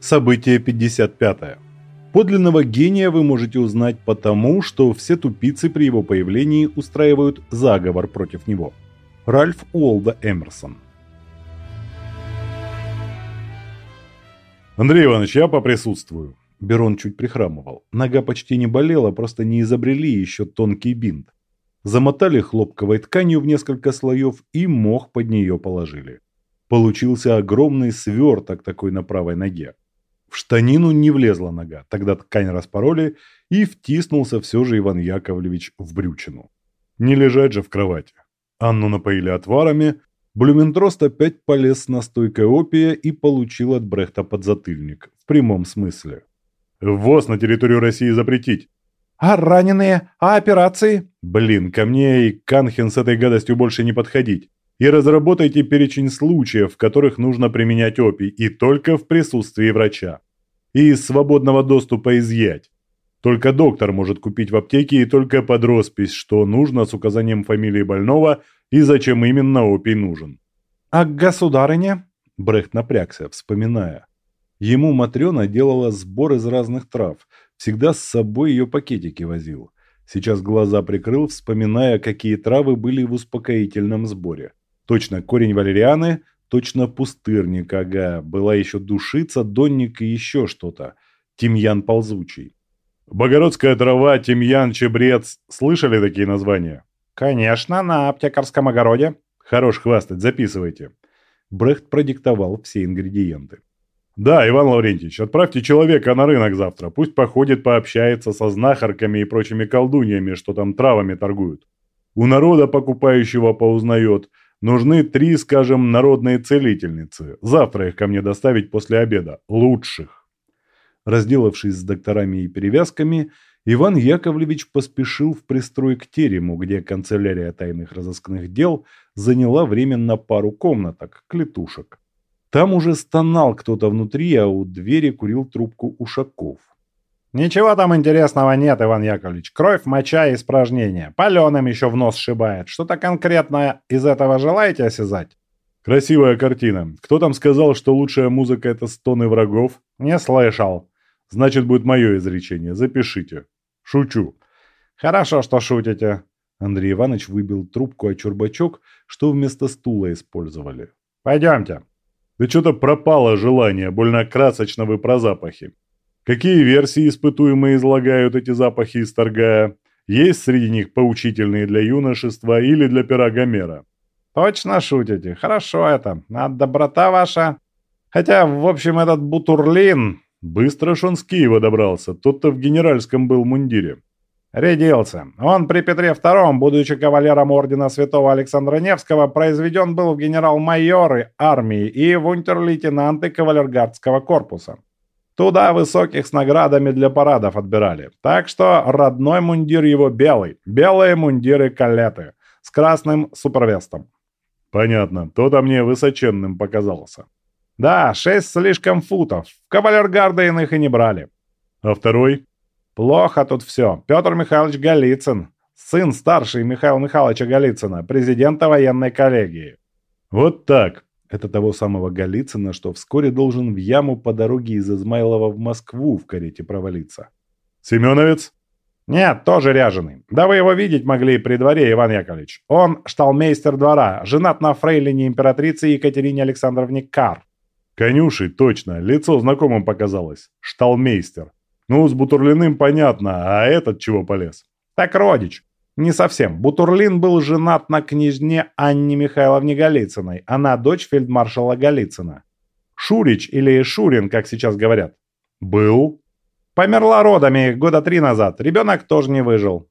Событие 55. Подлинного гения вы можете узнать потому, что все тупицы при его появлении устраивают заговор против него. Ральф Уолда Эмерсон. Андрей Иванович, я поприсутствую. Берон чуть прихрамывал. Нога почти не болела, просто не изобрели еще тонкий бинт. Замотали хлопковой тканью в несколько слоев и мох под нее положили. Получился огромный сверток такой на правой ноге. В штанину не влезла нога, тогда ткань распороли, и втиснулся все же Иван Яковлевич в брючину. Не лежать же в кровати. Анну напоили отварами, Блюментрост опять полез на стойкой опия и получил от Брехта подзатыльник, в прямом смысле. «Ввоз на территорию России запретить!» «А раненые? А операции?» «Блин, ко мне и Канхен с этой гадостью больше не подходить и разработайте перечень случаев, в которых нужно применять опий, и только в присутствии врача. И из свободного доступа изъять. Только доктор может купить в аптеке и только под роспись, что нужно с указанием фамилии больного и зачем именно опий нужен. «А государыня?» Брехт напрягся, вспоминая. Ему Матрена делала сбор из разных трав, всегда с собой ее пакетики возил. Сейчас глаза прикрыл, вспоминая, какие травы были в успокоительном сборе. Точно корень валерианы, точно пустырник, ага. Была еще душица, донник и еще что-то. Тимьян ползучий. Богородская трава, тимьян, чебрец. Слышали такие названия? Конечно, на аптекарском огороде. Хорош хвастать, записывайте. Брехт продиктовал все ингредиенты. «Да, Иван Лаврентьевич, отправьте человека на рынок завтра. Пусть походит, пообщается со знахарками и прочими колдуньями, что там травами торгуют. У народа покупающего поузнает, Нужны три, скажем, народные целительницы. Завтра их ко мне доставить после обеда. Лучших. Разделавшись с докторами и перевязками, Иван Яковлевич поспешил в пристрой к терему, где канцелярия тайных разыскных дел заняла временно пару комнаток, клетушек. Там уже стонал кто-то внутри, а у двери курил трубку Ушаков. «Ничего там интересного нет, Иван Яковлевич. Кровь, моча и испражнения. Паленым еще в нос шибает. Что-то конкретное из этого желаете осязать?» «Красивая картина. Кто там сказал, что лучшая музыка – это стоны врагов?» «Не слышал». «Значит, будет мое изречение. Запишите. Шучу». «Хорошо, что шутите». Андрей Иванович выбил трубку о чурбачок, что вместо стула использовали. «Пойдемте». «Да что-то пропало желание. Больно красочно вы про запахи». Какие версии испытуемые излагают эти запахи, исторгая? Есть среди них поучительные для юношества или для пера Гомера? Точно шутите. Хорошо это. А доброта ваша... Хотя, в общем, этот Бутурлин... Быстро ж он с Киева добрался. Тот-то в генеральском был мундире. Рядился. Он при Петре II, будучи кавалером ордена святого Александра Невского, произведен был в генерал-майоры армии и в унтер-лейтенанты кавалергардского корпуса. Туда высоких с наградами для парадов отбирали. Так что родной мундир его белый. Белые мундиры калеты. С красным супервестом. Понятно. То-то мне высоченным показался. Да, шесть слишком футов. В кавалергарды иных и не брали. А второй? Плохо тут все. Петр Михайлович Голицын. Сын старший Михаила Михайловича Голицына, президента военной коллегии. Вот так. Это того самого Голицына, что вскоре должен в яму по дороге из Измайлова в Москву в карете провалиться. «Семеновец?» «Нет, тоже ряженый. Да вы его видеть могли при дворе, Иван Яковлевич. Он шталмейстер двора, женат на фрейлине императрицы Екатерине Александровне Кар». «Конюший, точно. Лицо знакомым показалось. Шталмейстер. Ну, с Бутурлиным понятно, а этот чего полез?» «Так родич. Не совсем. Бутурлин был женат на княжне Анне Михайловне Голицыной. Она дочь фельдмаршала Голицына. Шурич или Шурин, как сейчас говорят. Был. Померла родами года три назад. Ребенок тоже не выжил.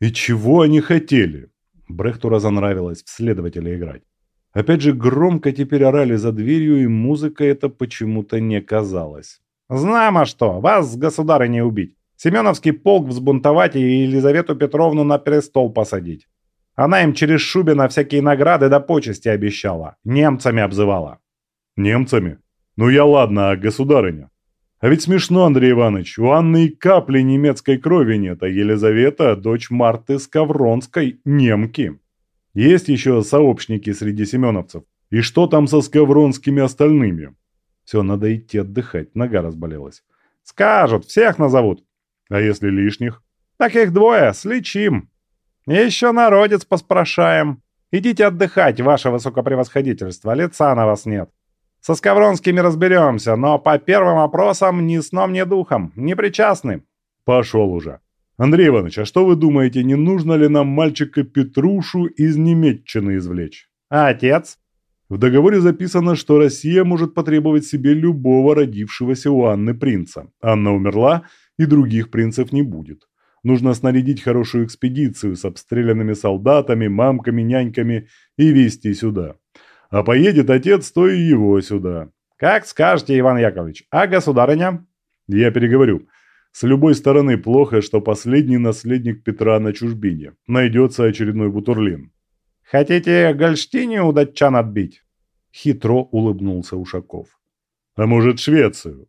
И чего они хотели? Брехту разонравилось в следователя играть. Опять же, громко теперь орали за дверью, и музыка это почему-то не казалась. «Знамо что, вас с государыней убить. Семеновский полк взбунтовать и Елизавету Петровну на престол посадить. Она им через Шубина всякие награды да почести обещала. Немцами обзывала. Немцами? Ну я ладно, государыня? А ведь смешно, Андрей Иванович, у Анны и капли немецкой крови нет, а Елизавета – дочь Марты Скавронской, немки. Есть еще сообщники среди семеновцев. И что там со скавронскими остальными? Все, надо идти отдыхать, нога разболелась. Скажут, всех назовут. А если лишних? Таких двое, слечим. Еще народец поспрашаем. Идите отдыхать, ваше высокопревосходительство, лица на вас нет. Со Скавронскими разберемся, но по первым опросам ни сном, ни духом, не причастны. Пошел уже. Андрей Иванович, а что вы думаете, не нужно ли нам мальчика Петрушу из Немеччины извлечь? А отец? В договоре записано, что Россия может потребовать себе любого родившегося у Анны принца. Анна умерла, и других принцев не будет. Нужно снарядить хорошую экспедицию с обстрелянными солдатами, мамками, няньками и везти сюда. А поедет отец, то и его сюда. Как скажете, Иван Яковлевич. А государыня? Я переговорю. С любой стороны плохо, что последний наследник Петра на чужбине. Найдется очередной Бутурлин. Хотите Гольштинию у датчан отбить? Хитро улыбнулся Ушаков. А может Швецию?